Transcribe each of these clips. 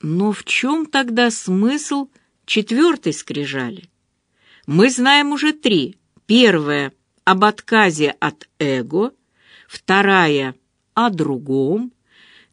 Но в чем тогда смысл четвертой скрижали? Мы знаем уже три. Первая — об отказе от эго, вторая — о другом,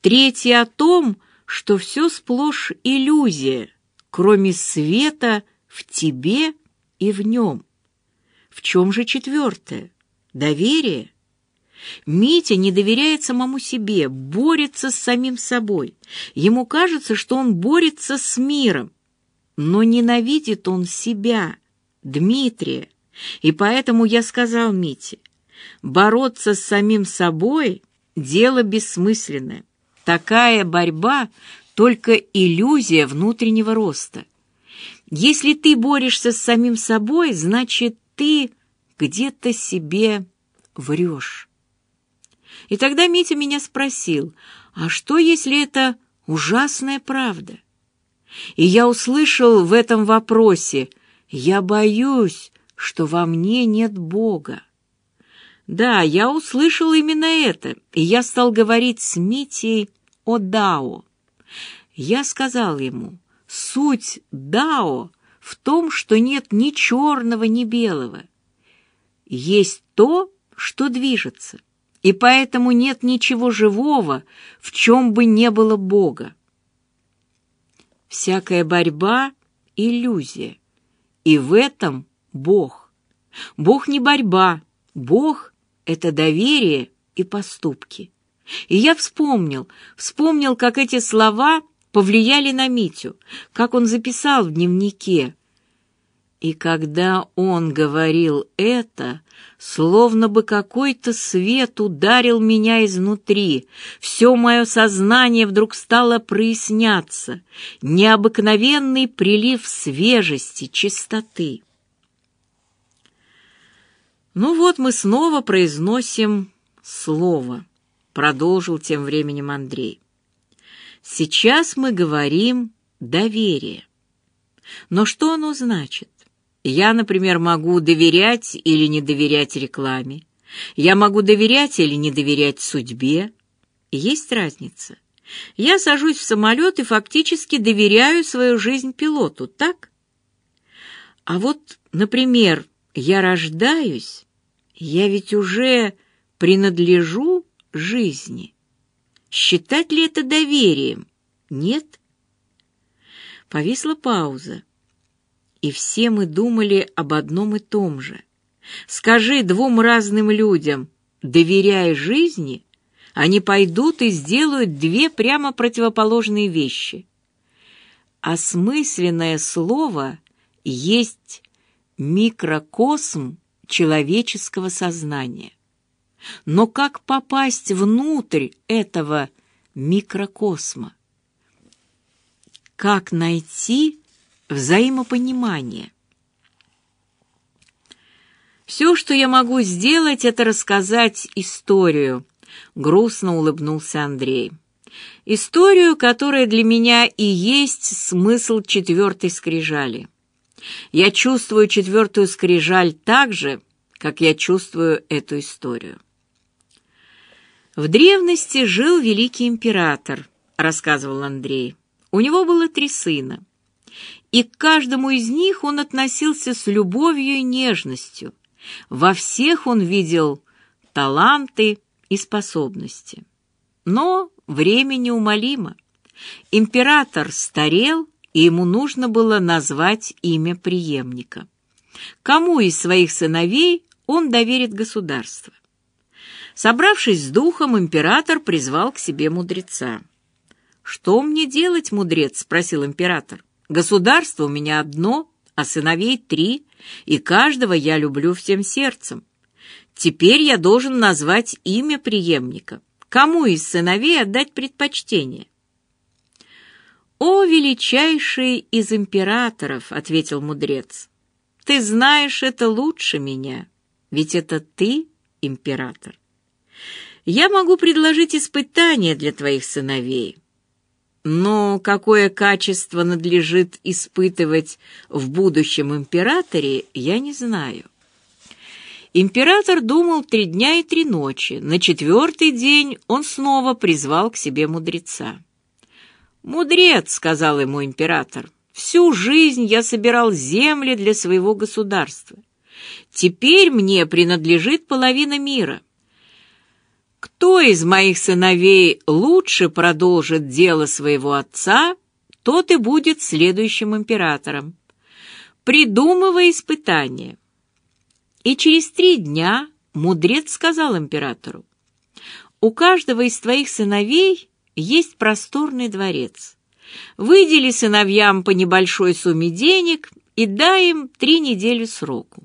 третья — о том, что все сплошь иллюзия, кроме света в тебе и в нем. В чем же четвертое? Доверие? Митя не доверяет самому себе, борется с самим собой. Ему кажется, что он борется с миром, но ненавидит он себя, Дмитрия. И поэтому я сказал Мите, бороться с самим собой — дело бессмысленное. Такая борьба — только иллюзия внутреннего роста. Если ты борешься с самим собой, значит, ты где-то себе врешь. И тогда Митя меня спросил, а что, если это ужасная правда? И я услышал в этом вопросе, я боюсь, что во мне нет Бога. Да, я услышал именно это, и я стал говорить с Митей о Дао. Я сказал ему, суть Дао в том, что нет ни черного, ни белого. Есть то, что движется и поэтому нет ничего живого, в чем бы не было Бога. Всякая борьба — иллюзия, и в этом Бог. Бог не борьба, Бог — это доверие и поступки. И я вспомнил, вспомнил, как эти слова повлияли на Митю, как он записал в дневнике — и когда он говорил это, словно бы какой-то свет ударил меня изнутри, все мое сознание вдруг стало проясняться, необыкновенный прилив свежести, чистоты. «Ну вот мы снова произносим слово», — продолжил тем временем Андрей. «Сейчас мы говорим «доверие». Но что оно значит? Я, например, могу доверять или не доверять рекламе. Я могу доверять или не доверять судьбе. Есть разница. Я сажусь в самолет и фактически доверяю свою жизнь пилоту, так? А вот, например, я рождаюсь, я ведь уже принадлежу жизни. Считать ли это доверием? Нет. Повисла пауза и все мы думали об одном и том же. Скажи двум разным людям, доверяй жизни, они пойдут и сделают две прямо противоположные вещи. Осмысленное слово есть микрокосм человеческого сознания. Но как попасть внутрь этого микрокосма? Как найти взаимопонимание. «Все, что я могу сделать, это рассказать историю», — грустно улыбнулся Андрей. «Историю, которая для меня и есть смысл четвертой скрижали. Я чувствую четвертую скрижаль так же, как я чувствую эту историю». «В древности жил великий император», — рассказывал Андрей. «У него было три сына и к каждому из них он относился с любовью и нежностью. Во всех он видел таланты и способности. Но время неумолимо. Император старел, и ему нужно было назвать имя преемника. Кому из своих сыновей он доверит государство? Собравшись с духом, император призвал к себе мудреца. «Что мне делать, мудрец?» — спросил император. Государство у меня одно, а сыновей три, и каждого я люблю всем сердцем. Теперь я должен назвать имя преемника. Кому из сыновей отдать предпочтение? «О, величайший из императоров!» — ответил мудрец. «Ты знаешь это лучше меня, ведь это ты император. Я могу предложить испытание для твоих сыновей». Но какое качество надлежит испытывать в будущем императоре, я не знаю. Император думал три дня и три ночи. На четвертый день он снова призвал к себе мудреца. «Мудрец», — сказал ему император, — «всю жизнь я собирал земли для своего государства. Теперь мне принадлежит половина мира. Кто из моих сыновей лучше продолжит дело своего отца, тот и будет следующим императором. Придумывай испытания». И через три дня мудрец сказал императору, «У каждого из твоих сыновей есть просторный дворец. Выдели сыновьям по небольшой сумме денег и дай им три недели сроку.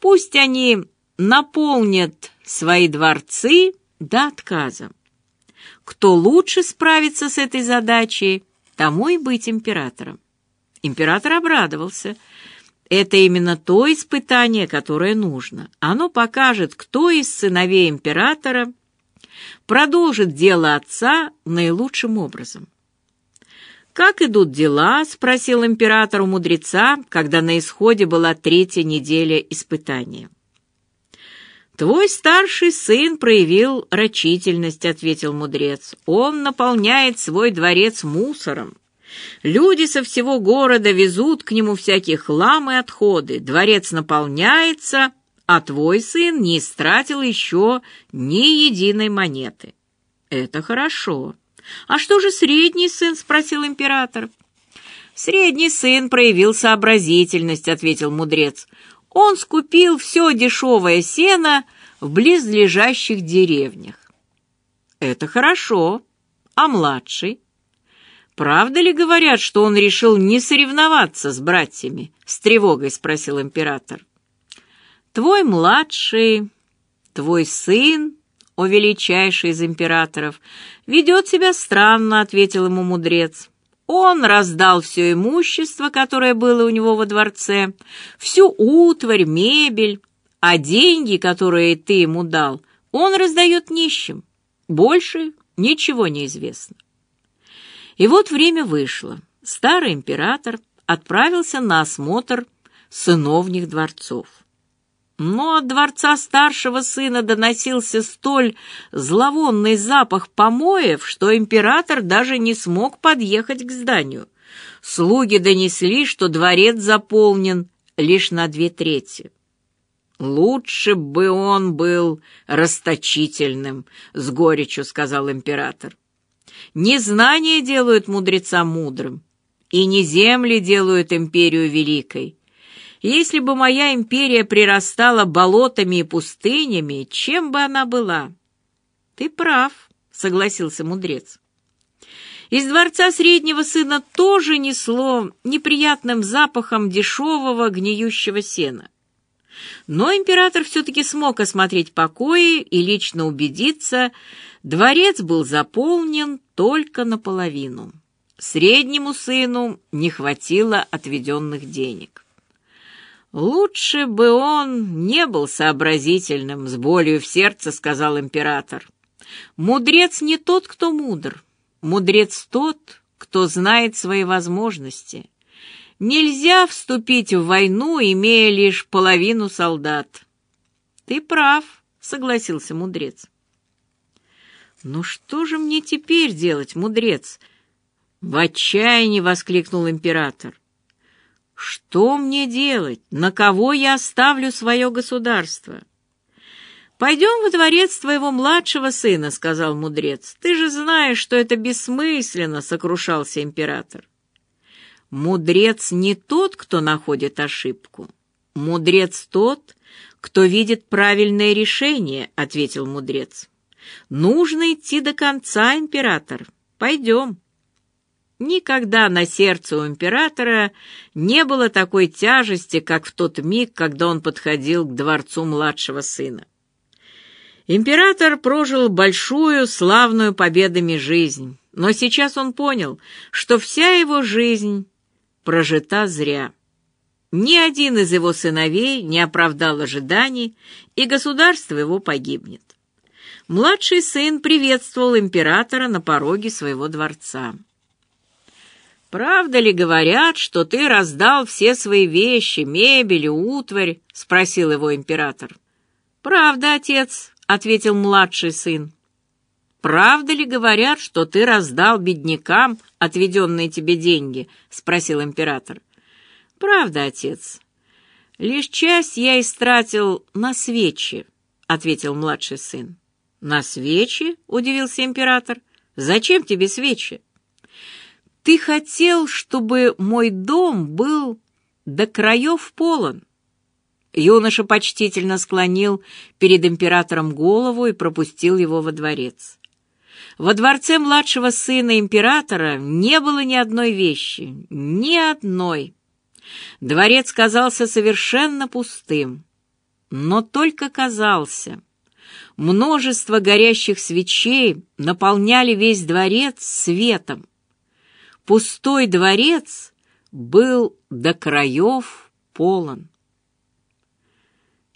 Пусть они наполнят свои дворцы до отказа. Кто лучше справится с этой задачей, тому и быть императором. Император обрадовался. Это именно то испытание, которое нужно. Оно покажет, кто из сыновей императора продолжит дело отца наилучшим образом. «Как идут дела?» — спросил император у мудреца, когда на исходе была третья неделя испытания. «Твой старший сын проявил рачительность», — ответил мудрец. «Он наполняет свой дворец мусором. Люди со всего города везут к нему всякие хлам и отходы. Дворец наполняется, а твой сын не истратил еще ни единой монеты. Это хорошо. А что же средний сын? спросил император. Средний сын проявил сообразительность, ответил мудрец. Он скупил все дешевое сено в близлежащих деревнях. Это хорошо. А младший? Правда ли говорят, что он решил не соревноваться с братьями? С тревогой спросил император. Твой младший, твой сын, о величайший из императоров, ведет себя странно, ответил ему мудрец. Он раздал все имущество, которое было у него во дворце, всю утварь, мебель, а деньги, которые ты ему дал, он раздает нищим. Больше ничего не известно. И вот время вышло. Старый император отправился на осмотр сыновних дворцов. Но от дворца старшего сына доносился столь зловонный запах помоев, что император даже не смог подъехать к зданию. Слуги донесли, что дворец заполнен лишь на две трети. «Лучше бы он был расточительным», — с горечью сказал император. «Незнание делают мудреца мудрым, и не земли делают империю великой. Если бы моя империя прирастала болотами и пустынями, чем бы она была? Ты прав, согласился мудрец. Из дворца среднего сына тоже несло неприятным запахом дешевого гниющего сена. Но император все-таки смог осмотреть покои и лично убедиться, дворец был заполнен только наполовину. Среднему сыну не хватило отведенных денег. «Лучше бы он не был сообразительным», — с болью в сердце сказал император. «Мудрец не тот, кто мудр. Мудрец тот, кто знает свои возможности. Нельзя вступить в войну, имея лишь половину солдат». «Ты прав», — согласился мудрец. «Ну что же мне теперь делать, мудрец?» В отчаянии воскликнул император. Что мне делать? На кого я оставлю свое государство? «Пойдем во дворец твоего младшего сына», — сказал мудрец. «Ты же знаешь, что это бессмысленно», — сокрушался император. «Мудрец не тот, кто находит ошибку. Мудрец тот, кто видит правильное решение», — ответил мудрец. «Нужно идти до конца, император. Пойдем». Никогда на сердце у императора не было такой тяжести, как в тот миг, когда он подходил к дворцу младшего сына. Император прожил большую, славную победами жизнь, но сейчас он понял, что вся его жизнь прожита зря. Ни один из его сыновей не оправдал ожиданий, и государство его погибнет. Младший сын приветствовал императора на пороге своего дворца. «Правда ли говорят, что ты раздал все свои вещи, мебель утварь?» — спросил его император. «Правда, отец», — ответил младший сын. правда ли говорят, что ты раздал беднякам отведенные тебе деньги?» — спросил император. «Правда, отец. Лишь часть я истратил на свечи», — ответил младший сын. «На свечи?» — удивился император. «Зачем тебе свечи?» «Ты хотел, чтобы мой дом был до краев полон». Юноша почтительно склонил перед императором голову и пропустил его во дворец. Во дворце младшего сына императора не было ни одной вещи, ни одной. Дворец казался совершенно пустым, но только казался. Множество горящих свечей наполняли весь дворец светом. Пустой дворец был до краев полон.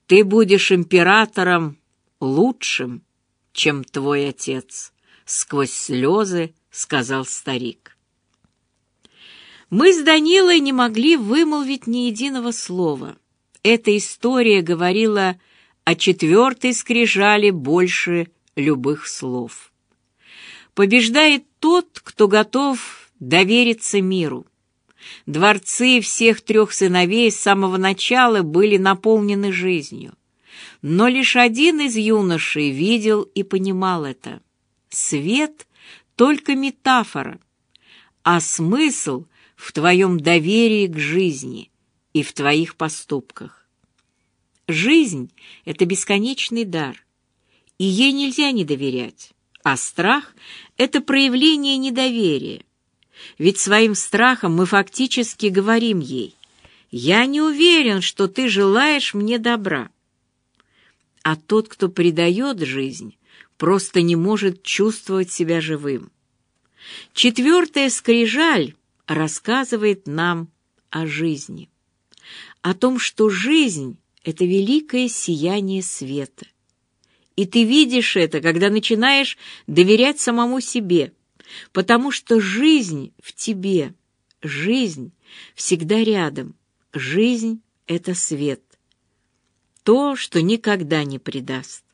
Ты будешь императором лучшим, чем твой отец сквозь слезы сказал старик. Мы с Данилой не могли вымолвить ни единого слова. Эта история говорила о четвертой скрижали больше любых слов. Побеждает тот, кто готов довериться миру. Дворцы всех трех сыновей с самого начала были наполнены жизнью. Но лишь один из юношей видел и понимал это. Свет — только метафора, а смысл в твоем доверии к жизни и в твоих поступках. Жизнь — это бесконечный дар, и ей нельзя не доверять, а страх — это проявление недоверия. Ведь своим страхом мы фактически говорим ей «Я не уверен, что ты желаешь мне добра». А тот, кто предает жизнь, просто не может чувствовать себя живым. Четвертая скрижаль рассказывает нам о жизни, о том, что жизнь — это великое сияние света. И ты видишь это, когда начинаешь доверять самому себе, потому что жизнь в тебе, жизнь всегда рядом, жизнь — это свет, то, что никогда не предаст.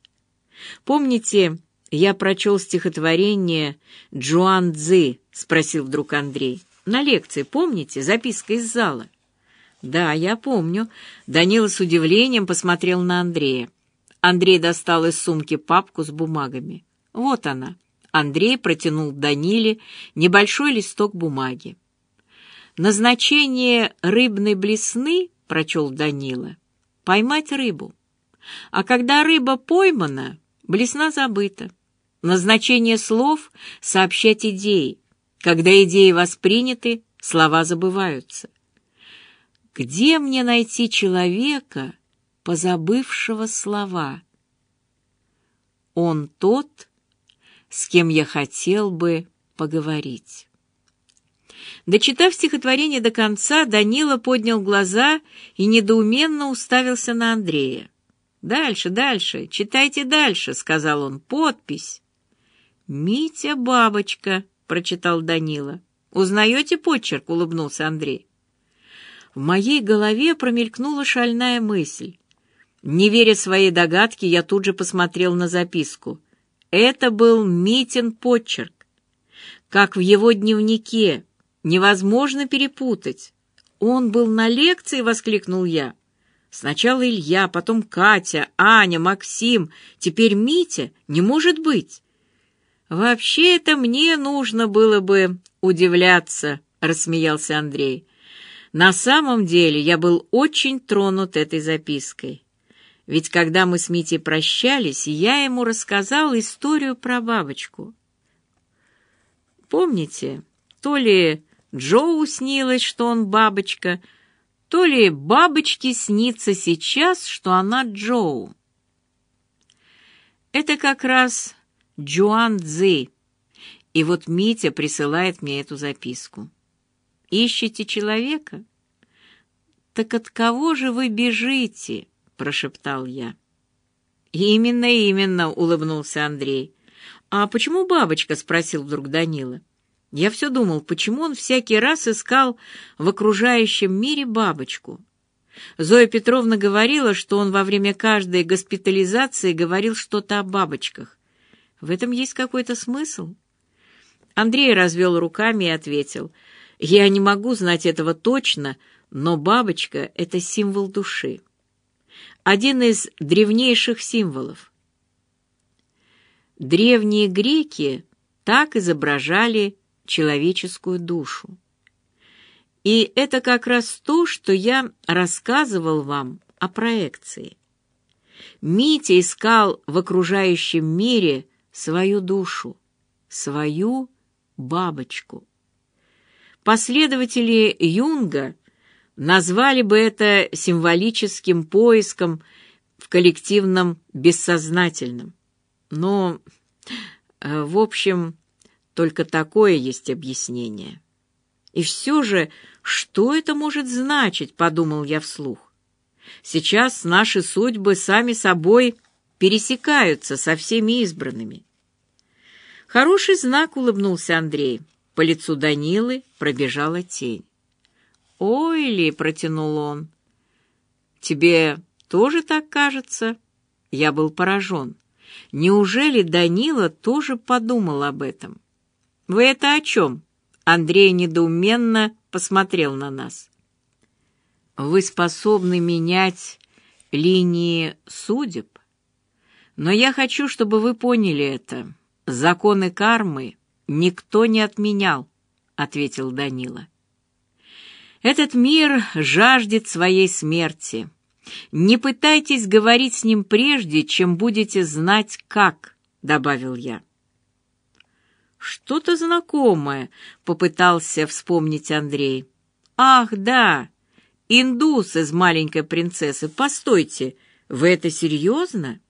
Помните, я прочел стихотворение Джуан Цзы, спросил вдруг Андрей. На лекции, помните, записка из зала? Да, я помню. Данила с удивлением посмотрел на Андрея. Андрей достал из сумки папку с бумагами. Вот она. Андрей протянул Даниле небольшой листок бумаги. «Назначение рыбной блесны, — прочел Данила, — поймать рыбу. А когда рыба поймана, Блесна забыта. Назначение слов — сообщать идеи. Когда идеи восприняты, слова забываются. Где мне найти человека, позабывшего слова? Он тот, с кем я хотел бы поговорить. Дочитав стихотворение до конца, Данила поднял глаза и недоуменно уставился на Андрея. «Дальше, дальше, читайте дальше», — сказал он. «Подпись». «Митя Бабочка», — прочитал Данила. «Узнаете почерк?» — улыбнулся Андрей. В моей голове промелькнула шальная мысль. Не веря своей догадке, я тут же посмотрел на записку. Это был Митин почерк. Как в его дневнике. Невозможно перепутать. «Он был на лекции!» — воскликнул я. Сначала Илья, потом Катя, Аня, Максим, теперь Митя. Не может быть. Вообще это мне нужно было бы удивляться, рассмеялся Андрей. На самом деле я был очень тронут этой запиской. Ведь когда мы с Митей прощались, я ему рассказал историю про бабочку. Помните, то ли Джоу снилось, что он бабочка, то ли бабочке снится сейчас, что она Джоу. Это как раз Джуан Цзы. И вот Митя присылает мне эту записку. Ищете человека? Так от кого же вы бежите? Прошептал я. Именно, именно, улыбнулся Андрей. А почему бабочка? спросил вдруг Данила. Я все думал, почему он всякий раз искал в окружающем мире бабочку. Зоя Петровна говорила, что он во время каждой госпитализации говорил что-то о бабочках. В этом есть какой-то смысл? Андрей развел руками и ответил, «Я не могу знать этого точно, но бабочка — это символ души. Один из древнейших символов. Древние греки так изображали человеческую душу. И это как раз то, что я рассказывал вам о проекции. Митя искал в окружающем мире свою душу, свою бабочку. Последователи Юнга назвали бы это символическим поиском в коллективном бессознательном. Но, э, в общем, только такое есть объяснение. И все же, что это может значить, подумал я вслух. Сейчас наши судьбы сами собой пересекаются со всеми избранными. Хороший знак, улыбнулся Андрей. По лицу Данилы пробежала тень. «Ой ли!» — протянул он. «Тебе тоже так кажется?» Я был поражен. Неужели Данила тоже подумал об этом? «Вы это о чем?» Андрей недоуменно посмотрел на нас. «Вы способны менять линии судеб, но я хочу, чтобы вы поняли это. Законы кармы никто не отменял», — ответил Данила. «Этот мир жаждет своей смерти. Не пытайтесь говорить с ним прежде, чем будете знать, как», — добавил я. «Что-то знакомое», — попытался вспомнить Андрей. «Ах, да, индус из «Маленькой принцессы». Постойте, вы это серьезно?»